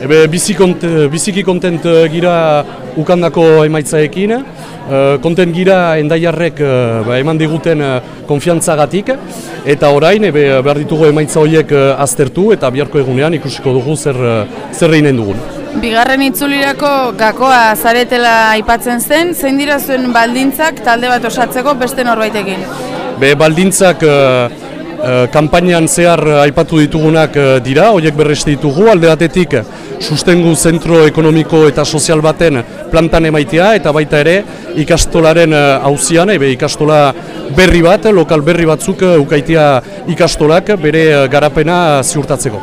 Ebe, bizi kont, biziki kontent eh, gira ukandako emaitzaekin, eh, kontent gira endaiarrek eh, ba, eman diguten eh, konfiantzagatik, eta orain ebe, behar ditugu emaitza horiek eh, aztertu eta biharko egunean ikusiko dugu zer, eh, zer eginen dugun. Bigarren itzulirako gakoa zaretela aipatzen zen, zein dira zuen baldintzak talde bat osatzeko beste norbaitekin? Be, baldintzak eh, eh, kanpainan zehar eh, aipatu ditugunak eh, dira, horiek berreste ditugu, alde batetik eh, sustengu zentro ekonomiko eta sozial baten plantan emaitea, eta baita ere ikastolaren hauzian, ebe ikastola berri bat, lokal berri batzuk eh, ukaitea ikastolak bere eh, garapena ziurtatzeko.